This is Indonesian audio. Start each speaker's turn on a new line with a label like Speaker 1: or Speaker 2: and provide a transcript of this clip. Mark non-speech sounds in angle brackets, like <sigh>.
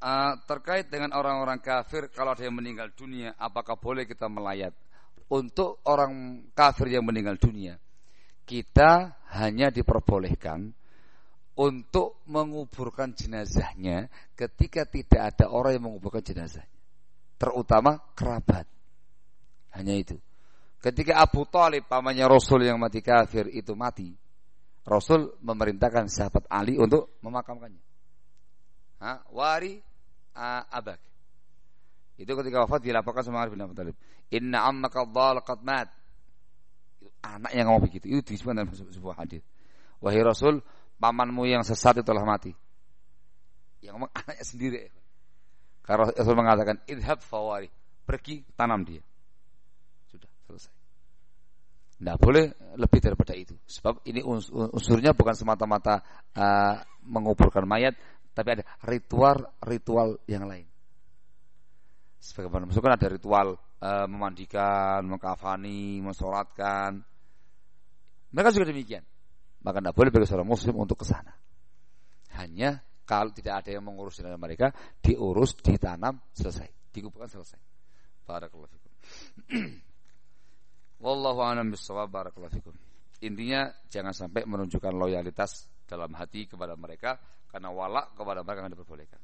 Speaker 1: uh, terkait dengan orang-orang kafir kalau ada yang meninggal dunia, apakah boleh kita melayat? Untuk orang kafir yang meninggal dunia, kita hanya diperbolehkan untuk menguburkan jenazahnya ketika tidak ada orang yang menguburkan jenazahnya. Terutama kerabat. Hanya itu. Ketika Abu Talib, pamannya Rasul yang mati kafir itu mati, Rasul memerintahkan sahabat Ali untuk memakamkannya. Ha? Wari abak. Itu ketika wafat dilaporkan sama Ali bin Abi Thalib. Inna ammaka dhal mat. Anak yang ngomong begitu. Itu disebutkan dalam sebuah hadis. Wahai Rasul, pamanmu yang sesat itu telah mati. Yang ngomong anaknya sendiri. Karena Rasul mengatakan, idhab fawari. Pergi, tanam dia. Sudah, selesai. Tidak boleh lebih daripada itu. Sebab ini unsurnya bukan semata-mata uh, menguburkan mayat, tapi ada ritual-ritual yang lain. Sebagaimana kan ada ritual uh, memandikan, mengkafani, mensolatkan. Mereka juga demikian maka tidak boleh bagi seorang muslim untuk ke sana. Hanya kalau tidak ada yang mengurus dengan mereka, diurus, ditanam, selesai. Dikuburkan selesai. Barakallahu fikum. <clears throat> Wallahu a'lam bishawab barakallahu fikum. Intinya jangan sampai menunjukkan loyalitas dalam hati kepada mereka karena walak kepada mereka yang diperbolehkan.